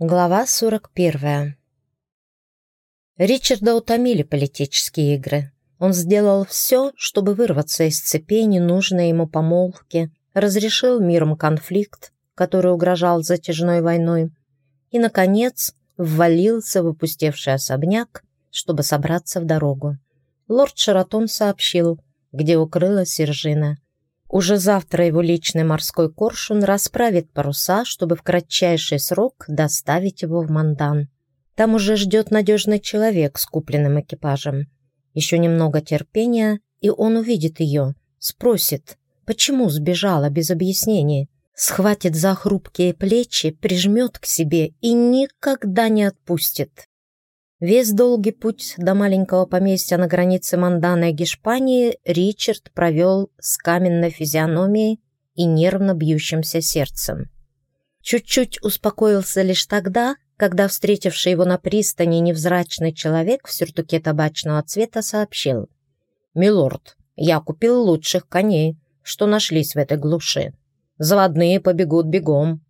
Глава 41. Ричарда утомили политические игры. Он сделал все, чтобы вырваться из цепей ненужной ему помолвки, разрешил миром конфликт, который угрожал затяжной войной, и, наконец, ввалился в опустевший особняк, чтобы собраться в дорогу. Лорд Шаратон сообщил, где укрылась Сержина. Уже завтра его личный морской коршун расправит паруса, чтобы в кратчайший срок доставить его в Мандан. Там уже ждет надежный человек с купленным экипажем. Еще немного терпения, и он увидит ее, спросит, почему сбежала без объяснений, схватит за хрупкие плечи, прижмет к себе и никогда не отпустит. Весь долгий путь до маленького поместья на границе Мандана и Гешпании Ричард провел с каменной физиономией и нервно бьющимся сердцем. Чуть-чуть успокоился лишь тогда, когда встретивший его на пристани невзрачный человек в сюртуке табачного цвета сообщил. «Милорд, я купил лучших коней, что нашлись в этой глуши. Заводные побегут бегом».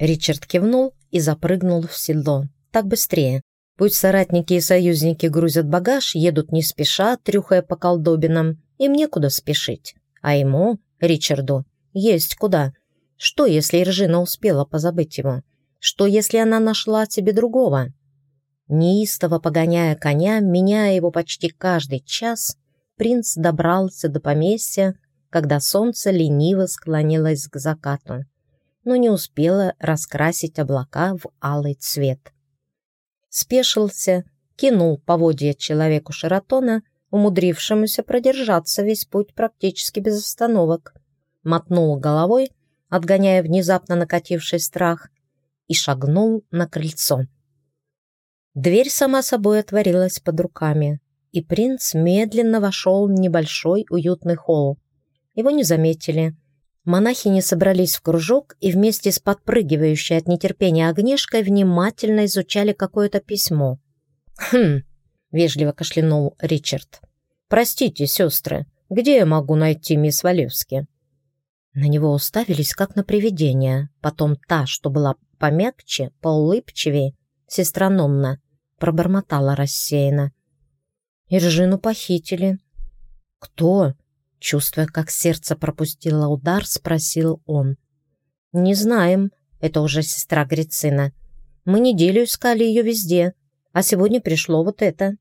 Ричард кивнул и запрыгнул в седло. Так быстрее. Пусть соратники и союзники грузят багаж, едут не спеша, трюхая по колдобинам. Им некуда спешить. А ему, Ричарду, есть куда. Что, если Иржина успела позабыть его? Что, если она нашла себе другого? Неистово погоняя коня, меняя его почти каждый час, принц добрался до поместья, когда солнце лениво склонилось к закату, но не успело раскрасить облака в алый цвет спешился, кинул поводья человеку Шаратона, умудрившемуся продержаться весь путь практически без остановок, мотнул головой, отгоняя внезапно накативший страх, и шагнул на крыльцо. Дверь сама собой отворилась под руками, и принц медленно вошел в небольшой уютный холл. Его не заметили — Монахини собрались в кружок и вместе с подпрыгивающей от нетерпения огнешкой внимательно изучали какое-то письмо. «Хм», — вежливо кашлянул Ричард. «Простите, сестры, где я могу найти мисс Валевски?» На него уставились, как на привидение. Потом та, что была помягче, поулыбчивее, сестра Нонна, пробормотала рассеянно. «Иржину похитили». «Кто?» Чувствуя, как сердце пропустило удар, спросил он. «Не знаем. Это уже сестра Грицина. Мы неделю искали ее везде, а сегодня пришло вот это».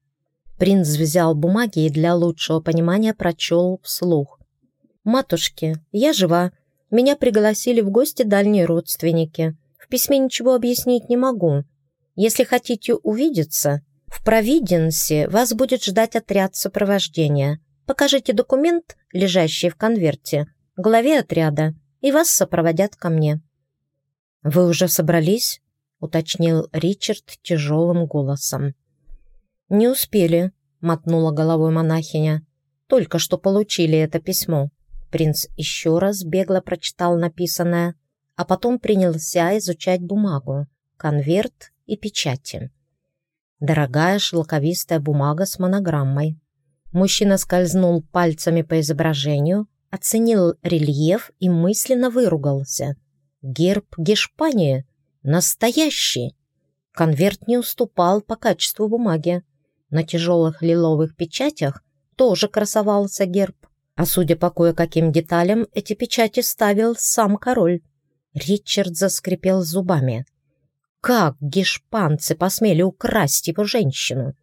Принц взял бумаги и для лучшего понимания прочел вслух. «Матушки, я жива. Меня пригласили в гости дальние родственники. В письме ничего объяснить не могу. Если хотите увидеться, в Провиденсе вас будет ждать отряд сопровождения. Покажите документ, лежащий в конверте, главе отряда, и вас сопроводят ко мне». «Вы уже собрались?» — уточнил Ричард тяжелым голосом. «Не успели», — мотнула головой монахиня. «Только что получили это письмо». Принц еще раз бегло прочитал написанное, а потом принялся изучать бумагу, конверт и печати. Дорогая шелковистая бумага с монограммой. Мужчина скользнул пальцами по изображению, оценил рельеф и мысленно выругался. Герб Гешпании настоящий. Конверт не уступал по качеству бумаги. На тяжелых лиловых печатях тоже красовался герб. А судя по кое-каким деталям, эти печати ставил сам король. Ричард заскрипел зубами. Как гешпанцы посмели украсть его женщину?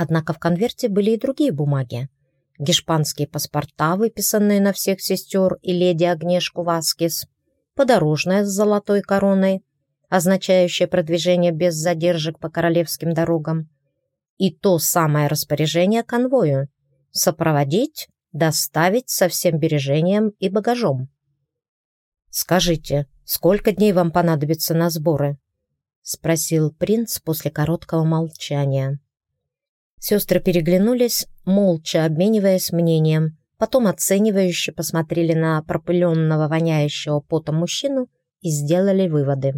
Однако в конверте были и другие бумаги. Гешпанские паспорта, выписанные на всех сестер и леди Агнешку Васкис, подорожная с золотой короной, означающая продвижение без задержек по королевским дорогам, и то самое распоряжение конвою — сопроводить, доставить со всем бережением и багажом. «Скажите, сколько дней вам понадобится на сборы?» — спросил принц после короткого молчания. Сестры переглянулись, молча обмениваясь мнением, потом оценивающе посмотрели на пропыленного, воняющего потом мужчину и сделали выводы.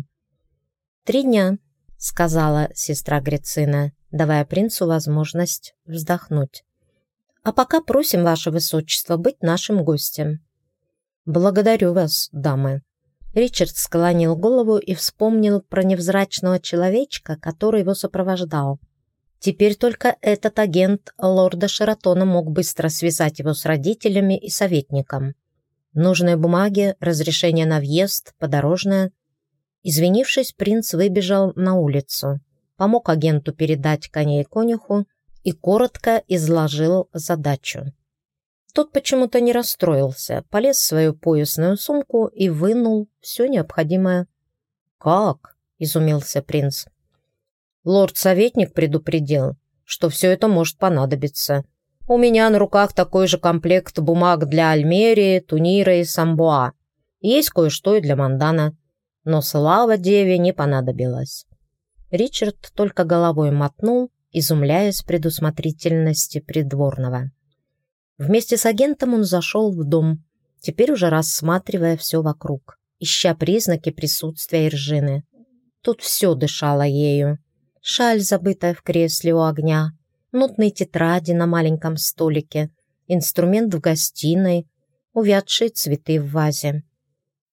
«Три дня», — сказала сестра Грицина, давая принцу возможность вздохнуть. «А пока просим, ваше высочество, быть нашим гостем». «Благодарю вас, дамы». Ричард склонил голову и вспомнил про невзрачного человечка, который его сопровождал. Теперь только этот агент лорда Шератона мог быстро связать его с родителями и советником. Нужные бумаги, разрешение на въезд, подорожное. Извинившись, принц выбежал на улицу, помог агенту передать коней конюху и коротко изложил задачу. Тот почему-то не расстроился, полез в свою поясную сумку и вынул все необходимое. «Как?» — изумился принц. «Лорд-советник предупредил, что все это может понадобиться. У меня на руках такой же комплект бумаг для Альмерии, Тунира и Самбуа. Есть кое-что и для Мандана. Но слава деве не понадобилась». Ричард только головой мотнул, изумляясь предусмотрительности придворного. Вместе с агентом он зашел в дом, теперь уже рассматривая все вокруг, ища признаки присутствия Иржины. Тут все дышало ею. Шаль, забытая в кресле у огня, нотные тетради на маленьком столике, инструмент в гостиной, увядшие цветы в вазе.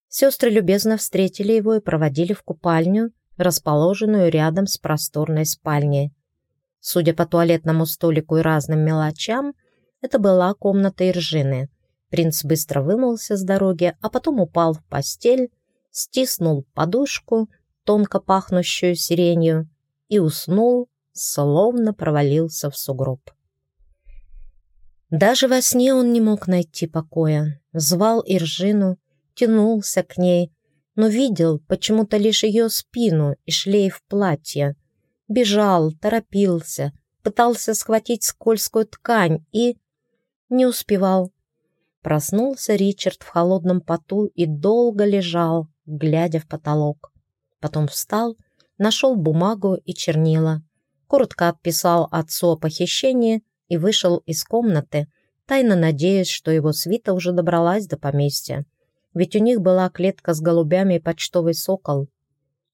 Сестры любезно встретили его и проводили в купальню, расположенную рядом с просторной спальней. Судя по туалетному столику и разным мелочам, это была комната Иржины. Принц быстро вымылся с дороги, а потом упал в постель, стиснул подушку, тонко пахнущую сиренью, и уснул, словно провалился в сугроб. Даже во сне он не мог найти покоя. Звал Иржину, тянулся к ней, но видел почему-то лишь ее спину и шлейф платья. Бежал, торопился, пытался схватить скользкую ткань и не успевал. Проснулся Ричард в холодном поту и долго лежал, глядя в потолок. Потом встал, нашел бумагу и чернила, коротко отписал отцу о похищении и вышел из комнаты, тайно надеясь, что его свита уже добралась до поместья. Ведь у них была клетка с голубями и почтовый сокол.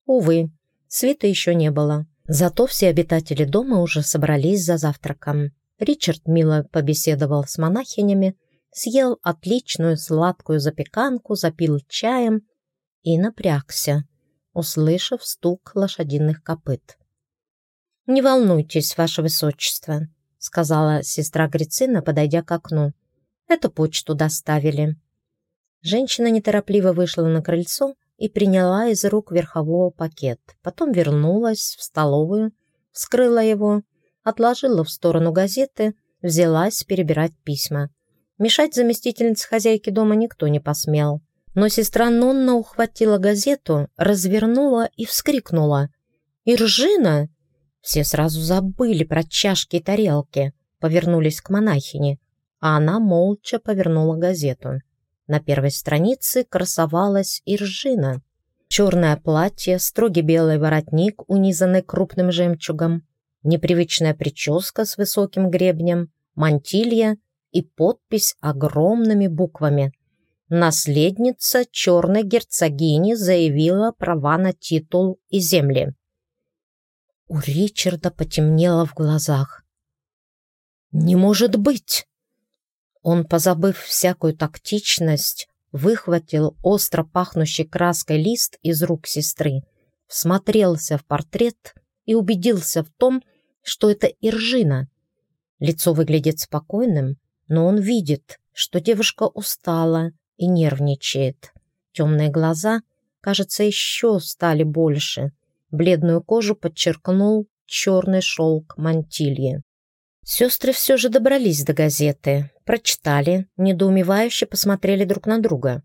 Увы, свита еще не было. Зато все обитатели дома уже собрались за завтраком. Ричард мило побеседовал с монахинями, съел отличную сладкую запеканку, запил чаем и напрягся, услышав стук лошадиных копыт. «Не волнуйтесь, ваше высочество», — сказала сестра Грицина, подойдя к окну. «Это почту доставили». Женщина неторопливо вышла на крыльцо и приняла из рук верхового пакет. Потом вернулась в столовую, вскрыла его отложила в сторону газеты, взялась перебирать письма. Мешать заместительнице хозяйки дома никто не посмел. Но сестра Нонна ухватила газету, развернула и вскрикнула. «Иржина!» Все сразу забыли про чашки и тарелки, повернулись к монахине, а она молча повернула газету. На первой странице красовалась Иржина. Черное платье, строгий белый воротник, унизанный крупным жемчугом, непривычная прическа с высоким гребнем, мантилья и подпись огромными буквами. Наследница черной герцогини заявила права на титул и земли. У Ричарда потемнело в глазах. «Не может быть!» Он, позабыв всякую тактичность, выхватил остро пахнущий краской лист из рук сестры, всмотрелся в портрет и убедился в том, что это Иржина. Лицо выглядит спокойным, но он видит, что девушка устала и нервничает. Темные глаза, кажется, еще стали больше. Бледную кожу подчеркнул черный шелк мантильи. Сестры все же добрались до газеты, прочитали, недоумевающе посмотрели друг на друга.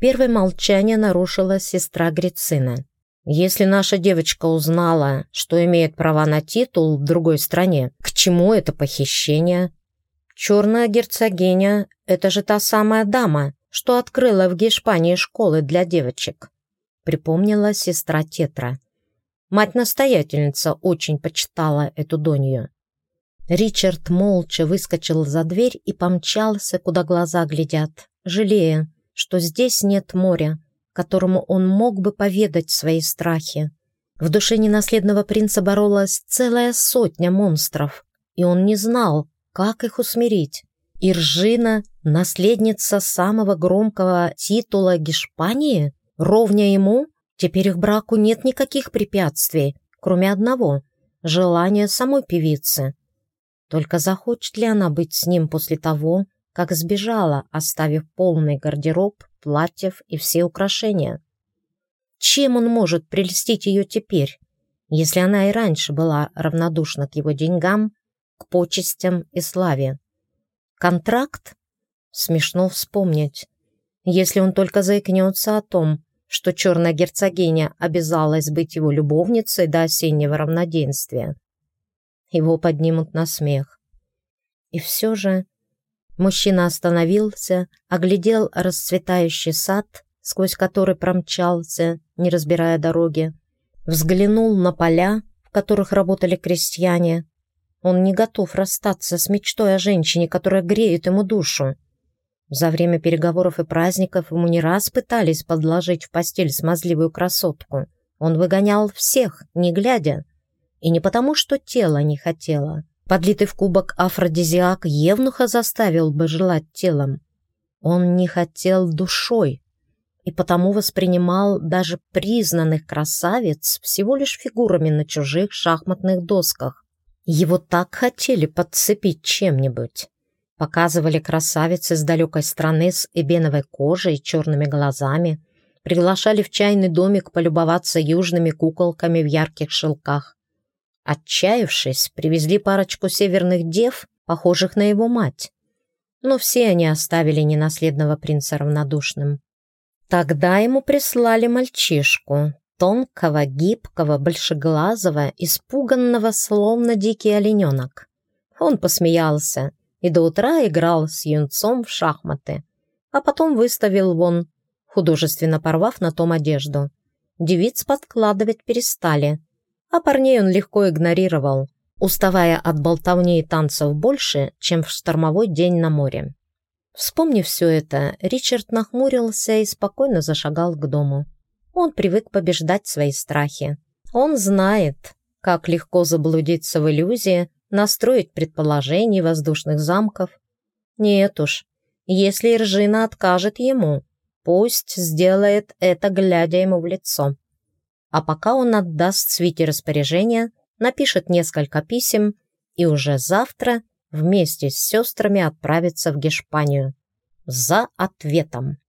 Первое молчание нарушила сестра Грицина. Если наша девочка узнала, что имеет права на титул в другой стране, к чему это похищение? Черная герцогиня — это же та самая дама, что открыла в Гешпании школы для девочек. Припомнила сестра Тетра. Мать-настоятельница очень почитала эту донью. Ричард молча выскочил за дверь и помчался, куда глаза глядят, жалея, что здесь нет моря, которому он мог бы поведать свои страхи. В душе ненаследного принца боролась целая сотня монстров, и он не знал, как их усмирить. Иржина, наследница самого громкого титула Гешпании, Ровня ему, теперь их браку нет никаких препятствий, кроме одного — желания самой певицы. Только захочет ли она быть с ним после того, как сбежала, оставив полный гардероб, платьев и все украшения? Чем он может прельстить ее теперь, если она и раньше была равнодушна к его деньгам, к почестям и славе? Контракт? Смешно вспомнить. Если он только заикнется о том, что черная герцогиня обязалась быть его любовницей до осеннего равноденствия. Его поднимут на смех. И все же мужчина остановился, оглядел расцветающий сад, сквозь который промчался, не разбирая дороги, взглянул на поля, в которых работали крестьяне. Он не готов расстаться с мечтой о женщине, которая греет ему душу. За время переговоров и праздников ему не раз пытались подложить в постель смазливую красотку. Он выгонял всех, не глядя. И не потому, что тело не хотело. Подлитый в кубок афродизиак Евнуха заставил бы желать телом. Он не хотел душой, и потому воспринимал даже признанных красавиц всего лишь фигурами на чужих шахматных досках. Его так хотели подцепить чем-нибудь. Показывали красавицы с далекой страны с эбеновой кожей и черными глазами. Приглашали в чайный домик полюбоваться южными куколками в ярких шелках. Отчаявшись, привезли парочку северных дев, похожих на его мать. Но все они оставили ненаследного принца равнодушным. Тогда ему прислали мальчишку, тонкого, гибкого, большеглазого, испуганного, словно дикий олененок. Он посмеялся и до утра играл с юнцом в шахматы, а потом выставил вон, художественно порвав на том одежду. Девиц подкладывать перестали, а парней он легко игнорировал, уставая от болтовни и танцев больше, чем в штормовой день на море. Вспомнив все это, Ричард нахмурился и спокойно зашагал к дому. Он привык побеждать свои страхи. Он знает, как легко заблудиться в иллюзии, настроить предположений воздушных замков. Нет уж, если Ржина откажет ему, пусть сделает это, глядя ему в лицо. А пока он отдаст свите распоряжения, напишет несколько писем и уже завтра вместе с сестрами отправится в Гешпанию за ответом.